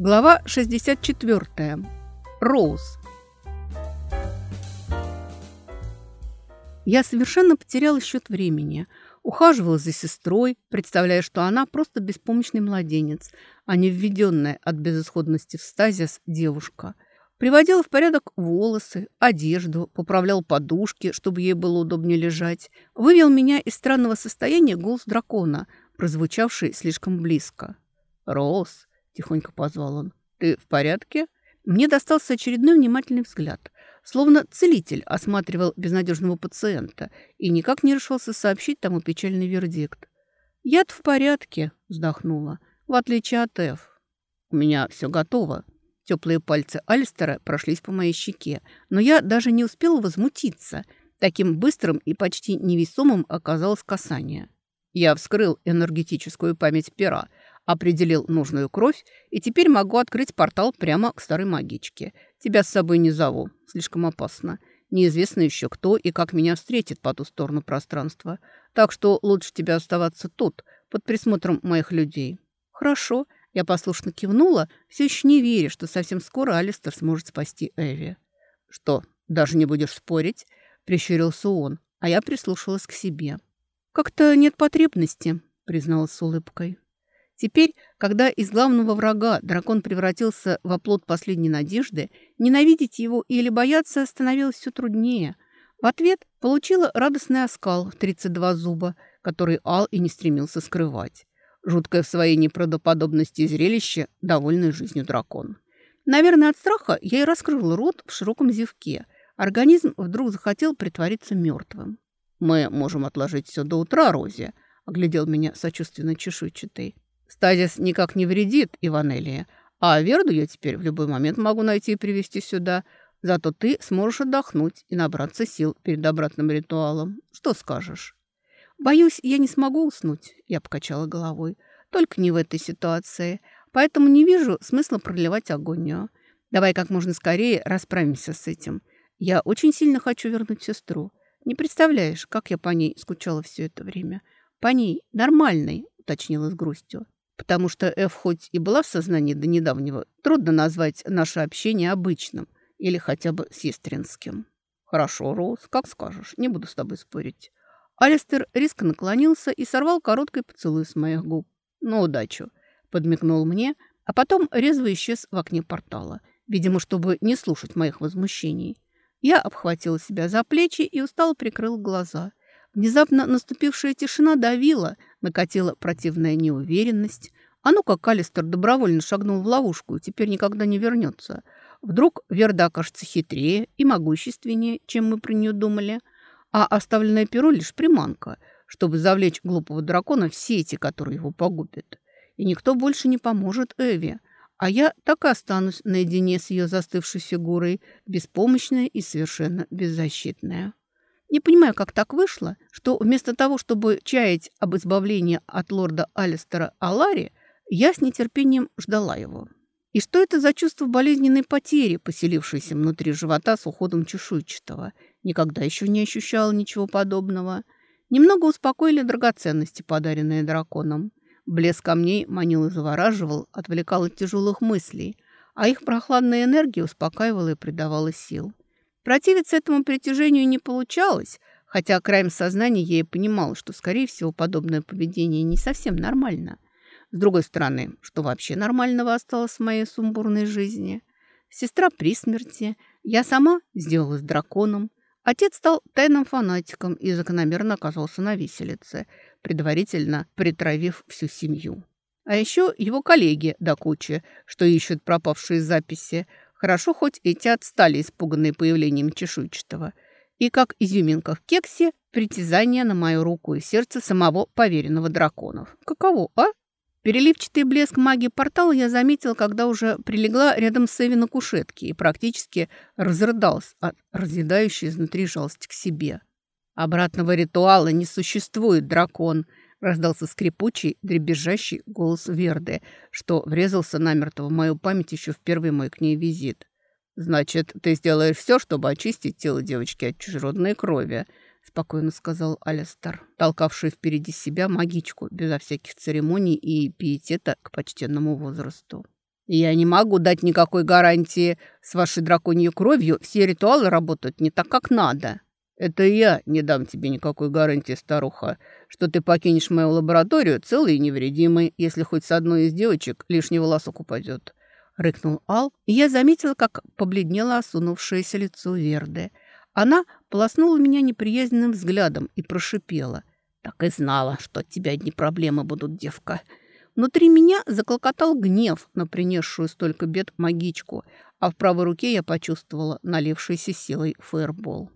Глава 64. Роуз. Я совершенно потеряла счет времени. Ухаживала за сестрой, представляя, что она просто беспомощный младенец, а не введенная от безысходности в стазис девушка. Приводила в порядок волосы, одежду, поправлял подушки, чтобы ей было удобнее лежать. Вывел меня из странного состояния голос дракона, прозвучавший слишком близко. «Роуз, тихонько позвал он. «Ты в порядке?» Мне достался очередной внимательный взгляд, словно целитель осматривал безнадежного пациента и никак не решился сообщить тому печальный вердикт. «Я-то в порядке», — вздохнула, — «в отличие от Эф. У меня все готово». Теплые пальцы Альстера прошлись по моей щеке, но я даже не успела возмутиться. Таким быстрым и почти невесомым оказалось касание. Я вскрыл энергетическую память пера, Определил нужную кровь, и теперь могу открыть портал прямо к старой магичке. Тебя с собой не зову. Слишком опасно. Неизвестно еще кто и как меня встретит по ту сторону пространства. Так что лучше тебе оставаться тут, под присмотром моих людей. Хорошо. Я послушно кивнула, все еще не веря, что совсем скоро Алистер сможет спасти Эви. Что, даже не будешь спорить? Прищурился он, а я прислушалась к себе. Как-то нет потребности, призналась с улыбкой. Теперь, когда из главного врага дракон превратился в оплот последней надежды, ненавидеть его или бояться становилось все труднее. В ответ получила радостный оскал в 32 зуба, который Ал и не стремился скрывать. Жуткое в своей неправдоподобности зрелище, довольный жизнью дракон. Наверное, от страха я и раскрыл рот в широком зевке. Организм вдруг захотел притвориться мертвым. «Мы можем отложить все до утра, Рози», — оглядел меня сочувственно чешуйчатый. Стазис никак не вредит, Иванелия, а Верду я теперь в любой момент могу найти и привести сюда. Зато ты сможешь отдохнуть и набраться сил перед обратным ритуалом. Что скажешь?» «Боюсь, я не смогу уснуть», — я покачала головой. «Только не в этой ситуации. Поэтому не вижу смысла проливать агонию. Давай как можно скорее расправимся с этим. Я очень сильно хочу вернуть сестру. Не представляешь, как я по ней скучала все это время. По ней, нормальной», — уточнила с грустью потому что Эф хоть и была в сознании до недавнего, трудно назвать наше общение обычным или хотя бы сестринским. «Хорошо, Роуз, как скажешь, не буду с тобой спорить». Алистер резко наклонился и сорвал короткий поцелуй с моих губ. «Ну, удачу!» – подмигнул мне, а потом резво исчез в окне портала, видимо, чтобы не слушать моих возмущений. Я обхватила себя за плечи и устало прикрыл глаза. Внезапно наступившая тишина давила, накатила противная неуверенность. А ну как Алистер добровольно шагнул в ловушку и теперь никогда не вернется. Вдруг Верда окажется хитрее и могущественнее, чем мы про нее думали, а оставленное перо лишь приманка, чтобы завлечь глупого дракона в сети, которые его погубят. И никто больше не поможет Эви, а я так и останусь наедине с ее застывшей фигурой, беспомощная и совершенно беззащитная. Не понимаю, как так вышло, что вместо того, чтобы чаять об избавлении от лорда Алистера Алари, я с нетерпением ждала его. И что это за чувство болезненной потери, поселившееся внутри живота с уходом чешуйчатого? Никогда еще не ощущала ничего подобного. Немного успокоили драгоценности, подаренные драконом. Блеск камней манил и завораживал, отвлекал от тяжелых мыслей, а их прохладная энергия успокаивала и придавала сил. Противиться этому притяжению не получалось, хотя краем сознания я и понимала, что, скорее всего, подобное поведение не совсем нормально. С другой стороны, что вообще нормального осталось в моей сумбурной жизни? Сестра при смерти, я сама сделалась драконом, отец стал тайным фанатиком и закономерно оказался на виселице, предварительно притравив всю семью. А еще его коллеги до кучи, что ищут пропавшие записи, Хорошо, хоть эти отстали, испуганные появлением чешуйчатого. И как изюминка в кексе, притязание на мою руку и сердце самого поверенного драконов. Каково, а? Переливчатый блеск магии портала я заметила, когда уже прилегла рядом с Эви на кушетке и практически разрыдалась от разъедающей изнутри жалости к себе. Обратного ритуала не существует, дракон – Раздался скрипучий, дребезжащий голос Верды, что врезался намертво в мою память еще в первый мой к ней визит. «Значит, ты сделаешь все, чтобы очистить тело девочки от чужеродной крови», спокойно сказал Алистер, толкавший впереди себя магичку, безо всяких церемоний и пиетета к почтенному возрасту. «Я не могу дать никакой гарантии. С вашей драконьей кровью все ритуалы работают не так, как надо». «Это я не дам тебе никакой гарантии, старуха, что ты покинешь мою лабораторию целый и невредимый, если хоть с одной из девочек лишний волосок упадет», — рыкнул Ал, и я заметила, как побледнело осунувшееся лицо Верды. Она полоснула меня неприязненным взглядом и прошипела. «Так и знала, что от тебя одни проблемы будут, девка». Внутри меня заклокотал гнев на принесшую столько бед магичку, а в правой руке я почувствовала налившийся силой фаербол.